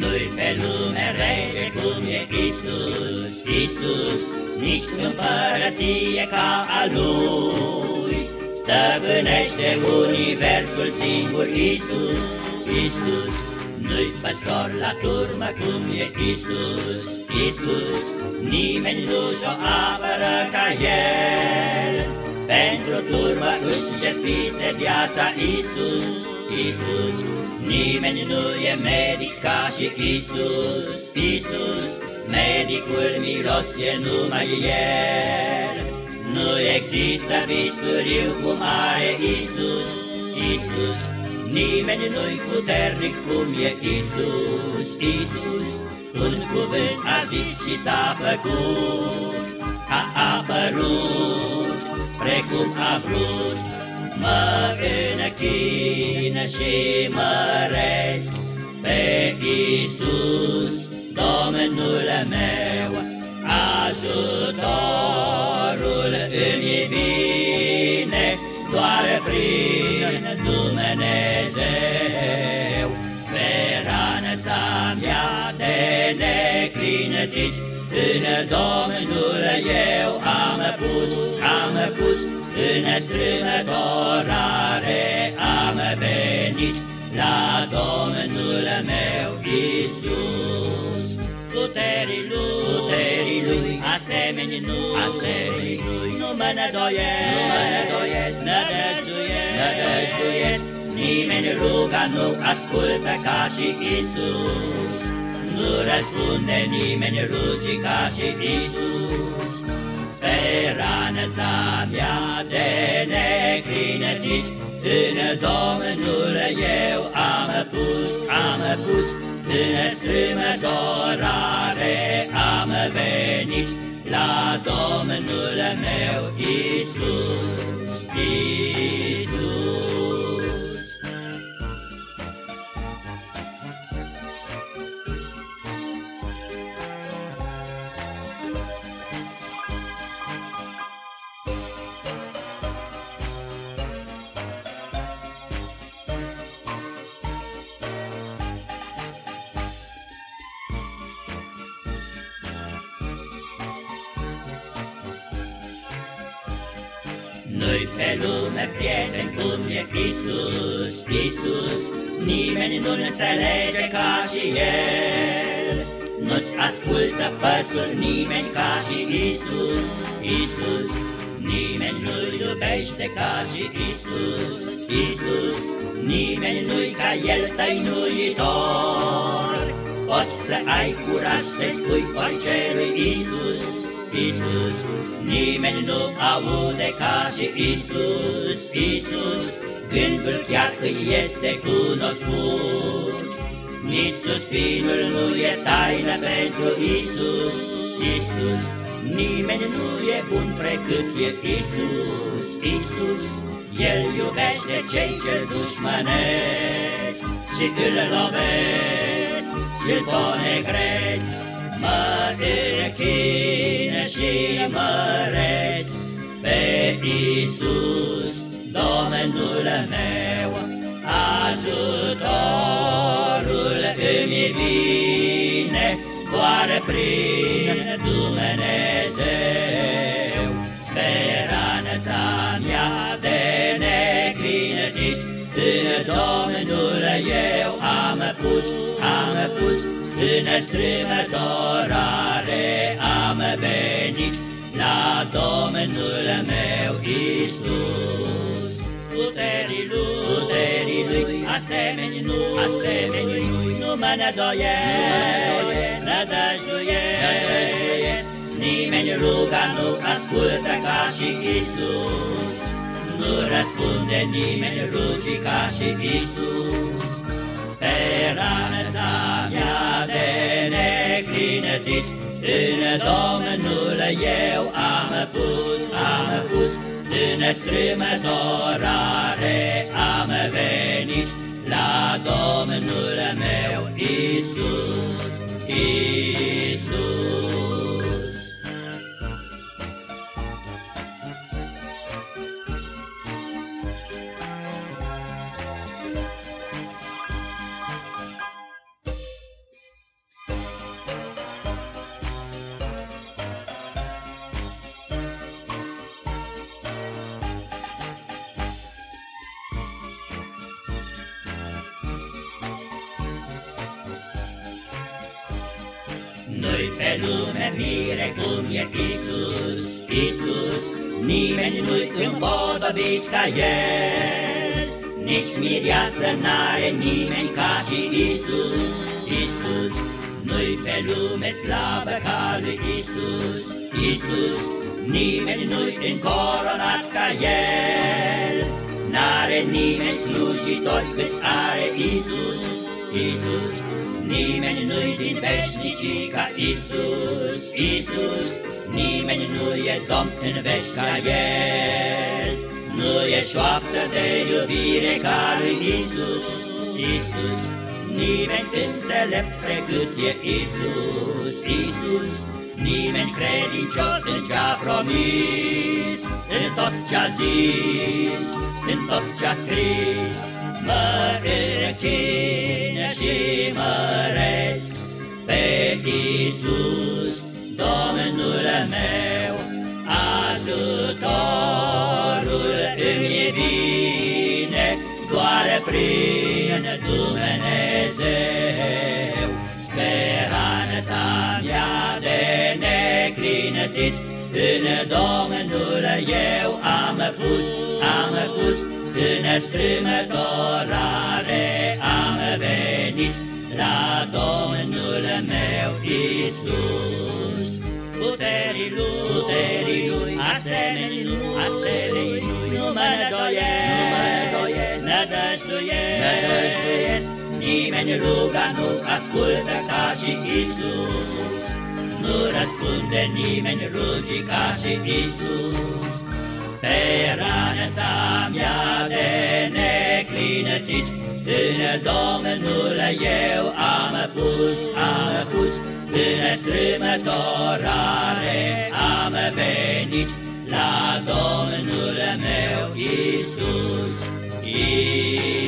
Nu-i pe lume rege cum e Isus, Isus, nici împărăție ca a Lui. Stăpânește universul singur Isus, Isus, nu-i păstor la turmă cum e Isus, Isus, nimeni nu și-o apără ca El. Pentru turmă își jertfise viața Isus, Isus, nimeni nu e medic ca și Isus, Isus, medicul miros e numai El. Nu există bisturiu cum are Isus, Isus, Nimeni nu-i puternic cum e Isus, Isus, Un cuvânt a zis și s-a făcut, A apărut, precum a vrut, Mă închin și măresc pe Isus, Domnul meu, ajutorul îmi vine doar prin Dumnezeu. Speranța mea de neclinătit, în Domnul eu am pus, am pus, în strâmătorare am venit la Domnul meu Isus. Puterii lui, puterii lui, asemeni nu, asemeni lui, nu mă nădoiesc, nu mă nădoiesc, nădăjduiesc, nădăjduiesc, nimeni ruga nu ascultă ca și Isus. Nu răspunde nimeni rugii ca și Isus. Speranța mea de neclinătit, în Domnul eu am pus, am pus, în strâmătorare am venit la Domnul meu Isus, Isus. Nu-i pe lume prieten cum e Isus, Isus, Nimeni nu înțelege ca și El. Nu-ți ascultă păsul nimeni ca și Isus, Isus, Nimeni nu-L iubește ca și Isus, Isus, Nimeni nu-i ca El tăinuitor. Poți să ai curaj să spui orice lui Isus, Isus, nimeni nu aude ca și Isus, Isus, gândul chiar îi este cunoscut. Nici suspinul nu e taină pentru Isus, Isus, nimeni nu e bun precât e Isus, Isus, El iubește cei ce dușmănesc și îl lovesc și îl ponegresc, mă închin și măresc pe Iisus, Domnul meu, ajutorul îmi vine doar prin Dumnezeu. Speranța mea de neclintit, în Domnul eu am pus, am pus în strâmătorare am venit la Domnul meu Isus. Puterii lui, puterii lui, asemeni nu, asemeni lui, nu mă nădoiesc, nădăjduiesc. Nimeni ruga nu ascultă ca și Isus, nu răspunde nimeni rugii ca și Isus. În Domnul eu am pus, am pus, În strâmătorare am venit La Domnul meu Iisus, Iisus. Nu-i pe lume mire cum e Isus, Isus, Nimeni nu-i împodobit ca El, Nici mireasă n-are nimeni ca și Isus, Isus, Nu-i pe lume slavă ca lui Isus, Isus, Nimeni nu-i încoronat ca El, N-are nimeni slujitor cât are Isus, Isus, Nimeni nu-i din veșnicii ca Isus, Isus, Nimeni nu e domn în veci ca El, Nu e șoaptă de iubire ca lui Isus, Isus, Nimeni înțelept precât e Isus, Isus, Nimeni credincios în ce-a promis, În tot ce-a zis, în tot ce-a scris, Mă închin și măresc pe Isus, Domnul meu, ajutorul îmi vine doar prin Dumnezeu. Speranța mea de neclinătit în Domnul eu am pus, am pus în strâmătorare am venit la Domnul meu Isus. Puterii lui, puterii lui, asemenii lui, asemenii lui, nu mă îndoiesc, nu mă îndoiesc, nădăjduiesc, nădăjduiesc, nimeni ruga nu ascultă ca și Isus. Nu răspunde nimeni rugii ca și Isus. Speranța mea de neclinătit În Domnul eu am pus, am pus În strâmătorare am venit La Domnul meu Iisus, Iisus.